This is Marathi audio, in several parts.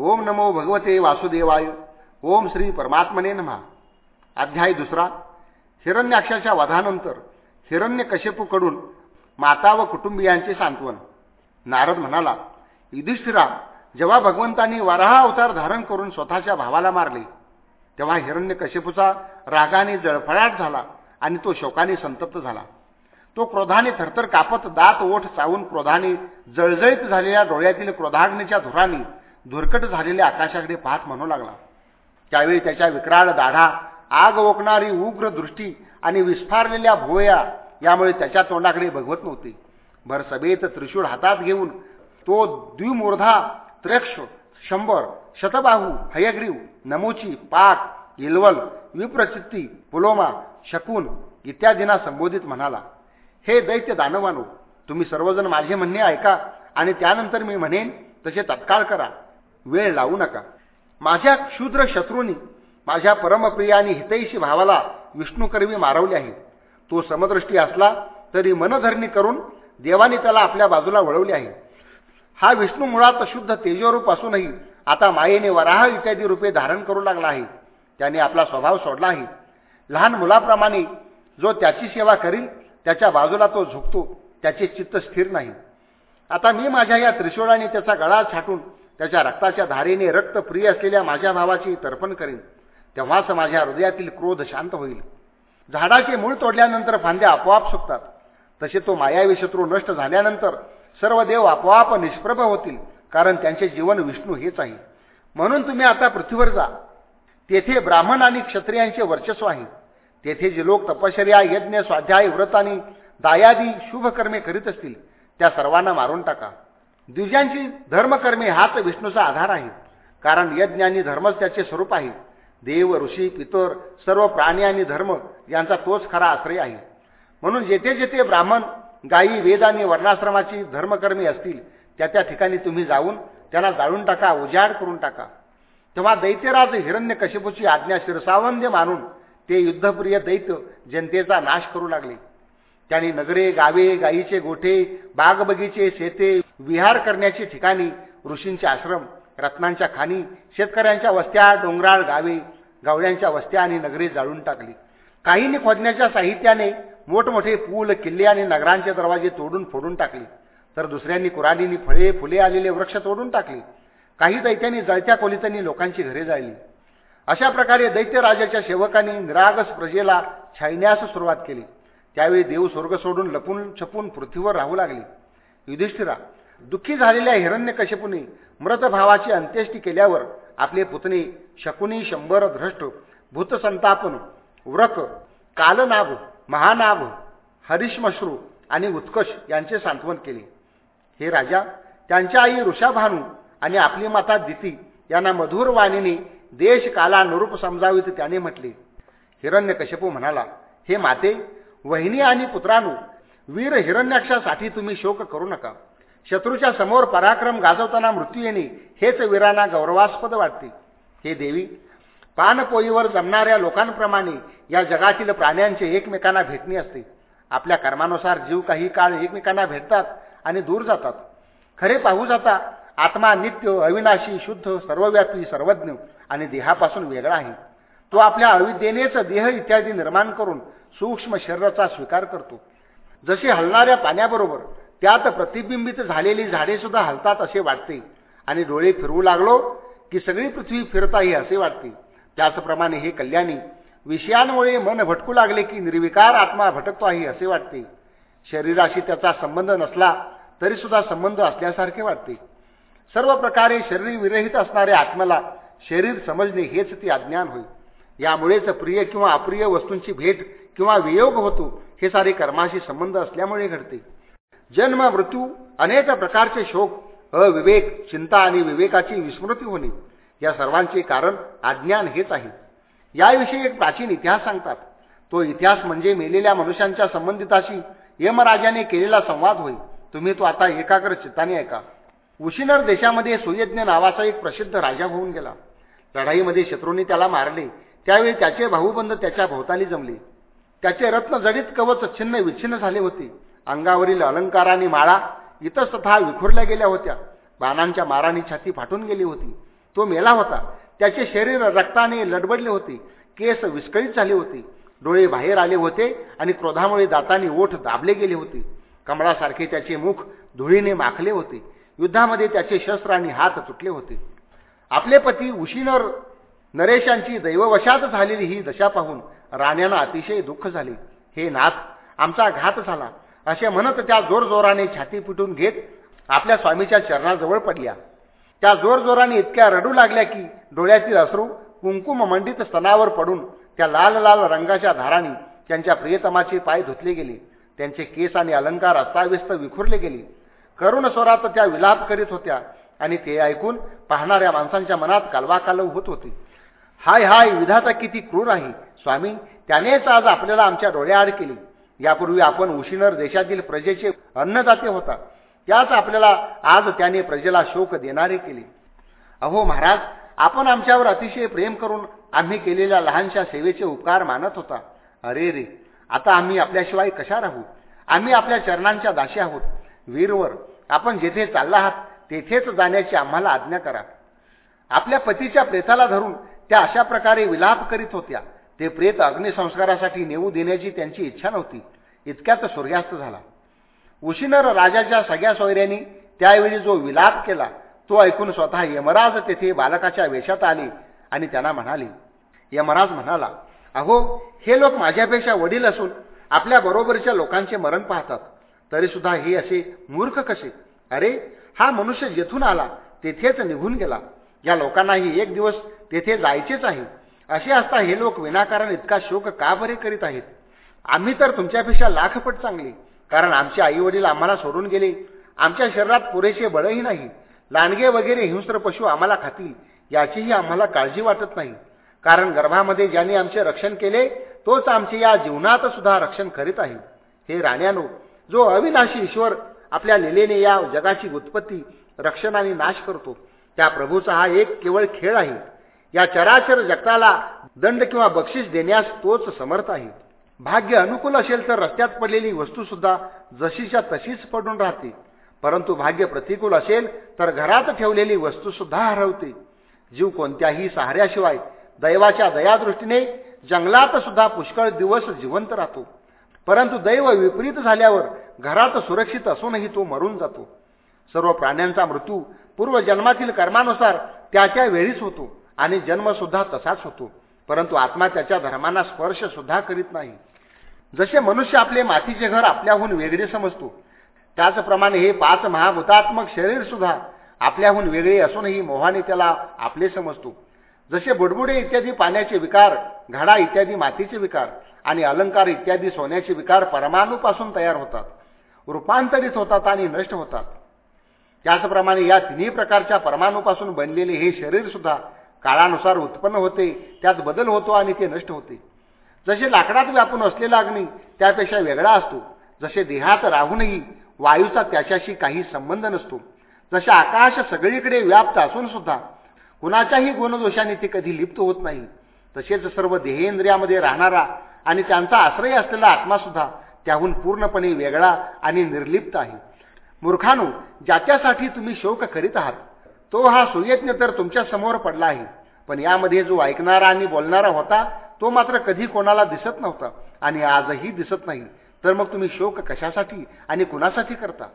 ओम नमो भगवते वासुदेवाय. ओम श्री परमात्मने नमहा अध्याय दुसरा. हिरण्याक्षाच्या वधानंतर हिरण्य कश्यपूकडून माता व कुटुंबियांचे सांत्वन. नारद म्हणाला युधिष्ठिरा जेव्हा भगवंतांनी वराहा अवतार धारण करून स्वतःच्या भावाला मारले तेव्हा हिरण्य कश्यपूचा रागाने जळफळाट झाला आणि तो शोकाने संतप्त झाला. तो क्रोधाने थरथर कापत दात ओठ चावून क्रोधाने जळजळीत झालेल्या डोळ्यातील क्रोधाग्नीच्या धुराने धुरकट झालेल्या आकाशाकडे पाहत म्हणू लागला. त्यावेळी त्याच्या विक्राळ दाढा आग ओकणारी उग्र दृष्टी आणि विस्फारलेल्या भोया यामुळे त्याच्या तोंडाकडे बघवत नव्हते. भर सभेत त्रिशूळ हातात घेऊन तो द्विमूर्धा त्रेक्ष शंभर शतबाहू हयग्रीव नमोची पाक इलवल विप्रचित्ती पुलोमा शकुन इत्यादींना संबोधित म्हणाला हे दैत्य दानवानो तुम्ही सर्वजण माझे म्हणणे ऐका आणि त्यानंतर मी म्हणेन तसे तत्काळ करा. वेळ लावू नका. माझ्या क्षुद्र शत्रूंनी माझ्या परमप्रिय आणि हितैषी भावाला विष्णूकर्मी मारवले आहे तो समदृष्टी असला तरी मनधरणी करून देवाने त्याला आपल्या बाजूला वळवले आहे. हा विष्णू मुळात शुद्ध तेजोरूप असूनही आता मायेने वराह इत्यादी रूपे धारण करू लागला आहे. त्याने आपला स्वभाव सोडला आहे. लहान मुलाप्रमाणे जो त्याची सेवा करील त्याच्या बाजूला तो झुकतो त्याचे चित्त स्थिर नाही. आता मी माझ्या या त्रिशूळाने त्याचा गळा छाटून त्याच्या रक्ताच्या धारेने रक्त प्रिय असलेल्या माझ्या भावाची तर्पण करेन. तेव्हाच माझ्या हृदयातील क्रोध शांत होईल. झाडाचे मूळ तोडल्यानंतर फांद्या आपोआप सुकतात. तसे तो मायावी शत्रू नष्ट झाल्यानंतर सर्व देव आपोआप निष्प्रभ होतील कारण त्यांचे जीवन विष्णू हेच आहे. म्हणून तुम्ही आता पृथ्वीवर जा. तेथे ब्राह्मण आणि क्षत्रियांचे वर्चस्व आहे. तेथे जे लोक तपश्चर्या यज्ञ स्वाध्याय व्रत आणि दायादी शुभकर्मे करीत असतील त्या सर्वांना मारून टाका. द्विजांची धर्मकर्मे हाच विष्णूचा आधार आहे. कारण यज्ञ आणि धर्मच त्याचे स्वरूप आहे. देव ऋषी पितर सर्व प्राणी आणि धर्म यांचा तोच खरा आश्रय आहे. म्हणून जेथे जेथे ब्राह्मण गायी वेद आणि वर्णाश्रमाची धर्मकर्मी असतील त्या त्या ठिकाणी तुम्ही जाऊन त्यांना जाळून टाका उजाड करून टाका. तेव्हा दैत्यराज हिरण्य कशिपूची आज्ञा शिरसावंद्य मानून ते युद्धप्रिय दैत्य जनतेचा नाश करू लागले. त्यांनी नगरे गावे गायीचे गोठे बागबगीचे शेते विहार करण्याची ठिकाणी ऋषींचे आश्रम रत्नांच्या खाणी शेतकऱ्यांच्या वस्त्या डोंगराळ गावे गावड्यांच्या वस्त्या आणि नगरे जाळून टाकली. काहींनी खोदण्याच्या साहित्याने मोठमोठे पूल किल्ले आणि नगरांचे दरवाजे तोडून फोडून टाकले. तर दुसऱ्यांनी कुराणींनी फळे फुले आलेले वृक्ष तोडून टाकले. काही दैत्यांनी जळत्या कोलितांनी लोकांची घरे जाळली. अशा प्रकारे दैत्यराजाच्या सेवकांनी निरागस प्रजेला छायण्यास सुरुवात केली. त्यावेळी देव स्वर्ग सोडून लपून छपून पृथ्वीवर राहू लागले. युधिष्ठिरा दुःखी झालेल्या हिरण्यकशिपुनी मृतभावाची अंत्येष्टी केल्यावर आपले पुतणे शकुनी शंभर भ्रष्ट भूतसंतापन व्रक कालनाभ महानाभ हरिश्मश्रू आणि उत्कश यांचे सांत्वन केले. हे राजा त्यांच्या आई ऋषाभानू आणि आपली माता दिती यांना मधुर वाणीने देश कालानुरूप समजावीत त्याने म्हटले. हिरण्यकशपू म्हणाला हे माते वहिनी आणि पुत्रानू वीर हिरण्याक्षासाठी तुम्ही शोक करू नका. शत्रूच्या समोर पराक्रम गाजवताना मृत्यू येणे हेच वीरांना गौरवास्पद वाटते. हे देवी पानपोईवर जमणाऱ्या लोकांप्रमाणे या जगातील प्राण्यांचे एकमेकांना भेटणे असते. आपल्या कर्मानुसार जीव काही काळ एकमेकांना भेटतात आणि दूर जातात. खरे पाहू जाता आत्मा नित्य अविनाशी शुद्ध सर्वव्यापी सर्वज्ञ आणि देहापासून वेगळा आहे. तो आपल्या अविद्येनेच देह इत्यादी निर्माण करून सूक्ष्म शरीराचा स्वीकार करतो. जसे हलणाऱ्या पाण्याबरोबर त्यात प्रतिबिंबित झालेली झाडे सुद्धा हलतात असे वाटते आणि डोळे फिरवू लागलो की सगळी पृथ्वी फिरत आहे असे वाटते. त्याचप्रमाणे हे कल्याणी विषयांमुळे मन भटकू लागले की निर्विकार आत्मा भटकतो आहे असे वाटते. शरीराशी त्याचा संबंध नसला तरी सुद्धा संबंध असल्यासारखे वाटते. सर्व प्रकारे शरीर विरहित असणाऱ्या आत्म्याला शरीर समजणे हेच ती अज्ञान होईल यामुळेच प्रिय किंवा अप्रिय वस्तूंची भेट किंवा वियोग होतो हे सारे कर्माशी संबंध असल्यामुळे घडते. जन्म मृत्यू अनेक प्रकारचे शोक अविवेक चिंता आणि विवेकाची विस्मृती होणे या सर्वांचे कारण अज्ञान हेच आहे. याविषयी एक प्राचीन इतिहास सांगतात. तो इतिहास म्हणजे मेलेल्या मनुष्यांच्या संबंधिताशी यमराजाने केलेला संवाद होय. तुम्ही तो आता एकाग्र चित्ताने ऐका. उशिनर देशामध्ये सुयज्ञ नावाचा एक प्रसिद्ध राजा होऊन गेला. लढाईमध्ये शत्रूंनी त्याला मारले. त्यावेळी त्याचे भाऊबंद त्याच्या भोवताली जमले. त्याचे रत्न जडीत कवच छिन्न विच्छिन्न झाले होते. अंगावरील अलंकाराने माळा इतस्तथा विखुरल्या गेल्या होत्या. बाणांच्या माराने छाती फाटून गेली होती. तो मेला होता. त्याचे शरीर रक्ताने लडबडले होते. केस विस्कळीत झाले होते. डोळे बाहेर आले होते आणि क्रोधामुळे दातांनी ओठ दाबले गेले होते. कमळासारखे त्याचे मुख धुळीने माखले होते. युद्धामध्ये त्याचे शस्त्र आणि हात तुटले होते. आपले पती उशीनर नरेशांची दैववशात झालेली ही दशा पाहून राण्यांना अतिशय दुःख झाले. हे नाथ आमचा घात झाला. असे म्हणत त्या जोरजोराने छाती पिटून घेत आपल्या स्वामीच्या चरणाजवळ पडल्या. त्या जोरजोराने इतक्या रडू लागल्या की डोळ्यातील अश्रू कुंकुम मंडित स्तनावर पडून त्या लाल लाल रंगाच्या धारांनी त्यांच्या प्रियतमाचे पाय धुतले गेले. त्यांचे केस आणि अलंकार अस्ताव्यस्त विखुरले गेले. करुण स्वरात त्या विलाप करीत होत्या आणि ते ऐकून पाहणाऱ्या माणसांच्या मनात कालवाकालव होत होते. हाय हाय विधाता किती क्रूर आहे. स्वामी त्यानेच आज आपल्याला आमच्या डोळ्याआड केली. यापूर्वी आपण उशिनर देशातील प्रजेचे अन्नदाते होता. त्याच आपल्याला आज त्याने प्रजेला शोक देणारे केले. अहो महाराज आपण आमच्यावर अतिशय प्रेम करून आम्ही केलेल्या लहानशा सेवेचे उपकार मानत होता. अरे रे आता आम्ही आपल्याशिवाय कशा राहू? आम्ही आपल्या चरणांच्या दाशी आहोत. वीरवर आपण जेथे चालला आहात तेथेच जाण्याची आम्हाला आज्ञा करा. आपल्या पतीच्या प्रेताला धरून त्या अशा प्रकारे विलाप करीत होत्या. ते प्रेत अग्निसंस्कारासाठी नेऊ देण्याची त्यांची इच्छा नव्हती. इतक्यात सूर्यास्त झाला. उशिनर राजाच्या सगळ्या सोयऱ्यांनी त्यावेळी जो विलाप केला तो ऐकून स्वतः यमराज तेथे बालकाच्या वेशात आले आणि त्यांना म्हणाले यमराज म्हणाला अहो हे लोक माझ्यापेक्षा वडील असून आपल्या बरोबरीच्या लोकांचे मरण पाहतात. तरी सुद्धा हे असे मूर्ख कसे? अरे हा मनुष्य जेथून आला तेथेच निघून गेला. या लोकांनाही एक दिवस तेथे जायचेच आहे. असे असता हे लोक विनाकारण इतका शोक का बरे करीत आहेत? आम्ही तर तुमच्यापेक्षा लाखपट चांगले कारण आमचे आई वडील आम्हाला सोडून गेले. आमच्या शरीरात पुरेसे बळही नाही. लांडगे वगैरे हिंस्र पशु आम्हाला खातील याचीही आम्हाला काळजी वाटत नाही. कारण गर्भामध्ये ज्यांनी आमचे रक्षण केले तोच आमचे या जीवनात सुद्धा रक्षण करीत आहे. हे राण्यानो जो अविनाशी ईश्वर आपल्या लिलेने या जगाची उत्पत्ती रक्षण आणि नाश करतो. त्या प्रभूचा हा एक केवळ खेळ आहे. या चराचर जगताला दंड किंवा बक्षीस देण्यास तोच समर्थ आहे. भाग्य अनुकूल असेल तर रस्त्यात पडलेली वस्तूसुद्धा जशीच्या तशीच पडून राहते. परंतु भाग्य प्रतिकूल असेल तर घरात ठेवलेली वस्तूसुद्धा हरवते. जीव कोणत्याही सहाऱ्याशिवाय दैवाच्या दयादृष्टीने जंगलात सुद्धा पुष्कळ दिवस जिवंत राहतो. परंतु दैव विपरीत झाल्यावर घरात सुरक्षित असूनही तो मरून जातो. सर्व प्राण्यांचा मृत्यू पूर्वजन्मातील कर्मानुसार त्याच्या वेळीच होतो आणि जन्मसुद्धा तसाच होतो. परंतु आत्मा त्याच्या धर्मांना स्पर्श सुद्धा करीत नाही. जसे मनुष्य आपले मातीचे घर आपल्याहून वेगळे समजतो त्याचप्रमाणे हे पाच महाभूतात्मक शरीर सुद्धा आपल्याहून वेगळे असूनही मोहाने त्याला आपले समजतो. जसे बुडबुडे इत्यादी पाण्याचे विकार घडा इत्यादी मातीचे विकार आणि अलंकार इत्यादी सोन्याचे विकार परमाणूपासून तयार होतात. रूपांतरित होतात आणि नष्ट होतात. त्याचप्रमाणे या तिन्ही प्रकारच्या परमाणूपासून बनलेले हे शरीर सुद्धा काळानुसार उत्पन्न होते त्यात बदल होतो आणि ते नष्ट होते. जसे लाकडात व्यापून असलेला अग्नी त्यापेक्षा वेगळा असतो जसे देहात राहूनही वायूचा त्याच्याशी काही संबंध नसतो जसे आकाश सगळीकडे व्याप्त असून सुद्धा कुणाच्याही गुणदोषाने ते कधी लिप्त होत नाही तसेच सर्व देहेंद्रियामध्ये राहणारा आणि त्यांचा आश्रय असलेला आत्मा सुद्धा त्याहून पूर्णपणे वेगळा आणि निर्लिप्त आहे. मूर्खानो ज्याच्यासाठी तुम्ही शोक करीत आहात तो हा सुयज्ञ तर तुमच्यासमोर पडला आहे. पण यामध्ये जो ऐकणारा आणि बोलणारा होता तो मात्र कधी कोणाला दिसत नव्हता आणि आजही दिसत नाही. तर मग तुम्ही शोक कशासाठी आणि कुणासाठी करता?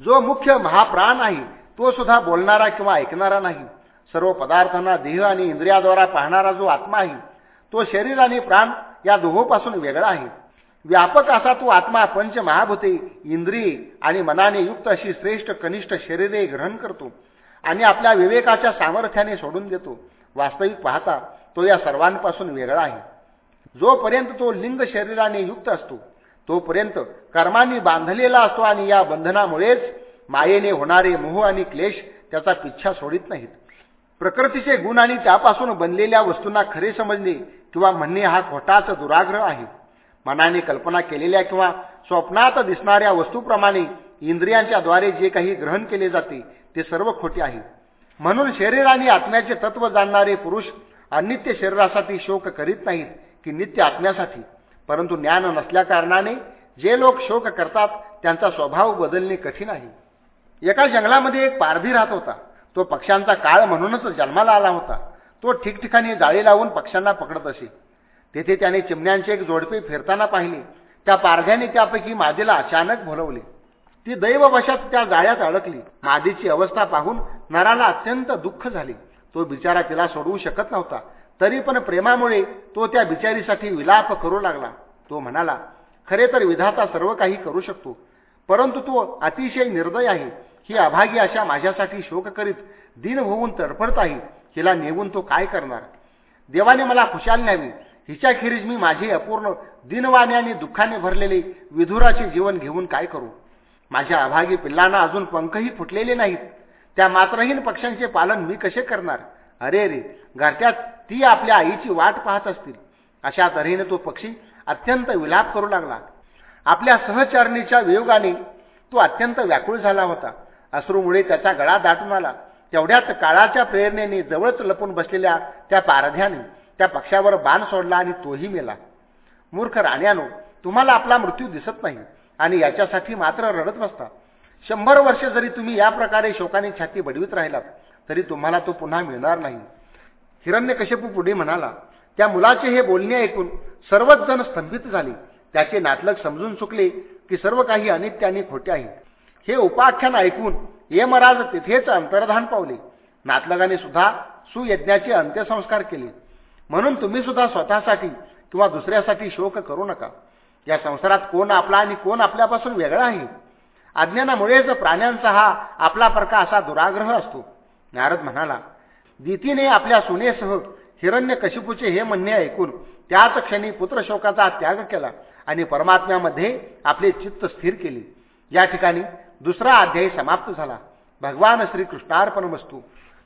जो मुख्य महाप्राण आहे तो सुद्धा बोलणारा किंवा ऐकणारा नाही. सर्व पदार्थांना देह आणि इंद्रियाद्वारा पाहणारा जो आत्मा आहे तो शरीर आणि प्राण या दोहोपासून वेगळा आहे. व्यापक असा तो आत्मा पंच महाभूते इंद्रिय आणि मनाने युक्त अशी श्रेष्ठ कनिष्ठ शरीरे ग्रहण करतो आणि आपल्या विवेकाच्या सामर्थ्याने सोडून देतो. वास्तविक पाहता तो या सर्वांपासून वेगळा आहे. जोपर्यंत तो लिंग शरीराने युक्त असतो तोपर्यंत कर्मांनी बांधलेला असतो आणि या बंधनामुळेच मायेने होणारे मोह आणि क्लेश त्याचा पिच्छा सोडित नाहीत. प्रकृतीचे गुण आणि त्यापासून बनलेल्या वस्तूंना खरे समजणे किंवा म्हणणे हा खोटाच दुराग्रह आहे. मनाने कल्पना केलेल्या किंवा स्वप्नात दिसणाऱ्या वस्तूप्रमाणे इंद्रियांच्या द्वारे जे काही ग्रहण केले जाते ते सर्व खोटे आहे. म्हणून शरीर आणि आत्म्याचे तत्व जाणणारे पुरुष अनित्य शरीरासाठी शोक करीत नाहीत की नित्य आत्म्यासाठी. परंतु ज्ञान नसल्या कारणाने जे लोक शोक करतात त्यांचा स्वभाव बदलणे कठीण आहे. एका जंगलामध्ये एक पारधी राहत होता. तो पक्ष्यांचा काळ म्हणूनच जन्माला आला होता. तो ठिकठिकाणी जाळी लावून पक्ष्यांना पकडत असे. तेथे त्याने चिमण्यांचे एक जोडपे फिरताना पाहिले. त्या पारध्याने त्यापैकी मादीला अचानक बोलवले ती दैववशात त्या जाळ्यात अडकली. मादीची अवस्था पाहून नराला अत्यंत दुःख झाले. तो बिचारा तिला सोडवू शकत नव्हता. तरी पण प्रेमामुळे तो त्या बिचारीसाठी विलाप करू लागला. तो म्हणाला खरे तर विधाता सर्व काही करू शकतो. परंतु तो अतिशय निर्दय आहे. ही अभागी अशा माझ्यासाठी शोक करीत दिन होऊन तडफडत आहे. हिला नेऊन तो काय करणार? देवाने मला खुशाल न्यावी. हिच्याखेरीज मी माझे अपूर्ण दिनवाने आणि दुःखाने भरलेले विधुराचे जीवन घेऊन काय करू? माझ्या अभागी पिल्लांना अजून पंखही फुटलेले नाहीत. त्या मात्रहीन पक्ष्यांचे पालन मी कसे करणार? अरे रे घरट्यात ती आपल्या आईची वाट पाहत असतील. अशा तऱ्हेने तो पक्षी अत्यंत विलाप करू लागला. आपल्या सहचारणीच्या वियोगाने तो अत्यंत व्याकुळ झाला होता. अश्रूमुळे त्याचा गळा दाटून आला. तेवढ्याच काळाच्या प्रेरणेने जवळच लपून बसलेल्या त्या पारध्याने त्या पक्षावर बाण सोडला आणि तोही मेला. मूर्ख राण्यानो तुम्हाला आपला मृत्यू दिसत नाही आणि याच्यासाठी मात्र रडत बसता. शंभर वर्ष जरी तुम्ही या प्रकारे शोकाने छाती बडवीत राहिलात तरी तुम्हाला तो पुन्हा मिळणार नाही. हिरण्यकश्यपू पुढे म्हणाला त्या मुलाचे हे बोलणे ऐकून सर्वच जण स्तंभित झाले. त्याचे नातलग समजून चुकले की सर्व काही अनित्य आणि खोटे आहे. हे उपाख्यान ऐकून यमराज तिथेच अंतर्धान पावले. नातलगाने सुद्धा सुयज्ञाचे अंत्यसंस्कार केले. म्हणून तुम्ही सुद्धा स्वतःसाठी किंवा दुसऱ्यासाठी शोक करू नका. या संसारात कोण आपला आणि कोण आपल्यापासून वेगळा आहे? अज्ञानामुळेच प्राण्यांचा हा आपला प्रका असा दुराग्रह असतो. नारद म्हणाला दितीने आपल्या सुनेसह हिरण्य कशिपूचे हे म्हणणे ऐकून त्याच क्षणी पुत्रशोकाचा त्याग केला आणि परमात्म्यामध्ये आपले चित्त स्थिर केले. या ठिकाणी दुसरा अध्यायी समाप्त झाला. भगवान श्रीकृष्णार्पण वस्तू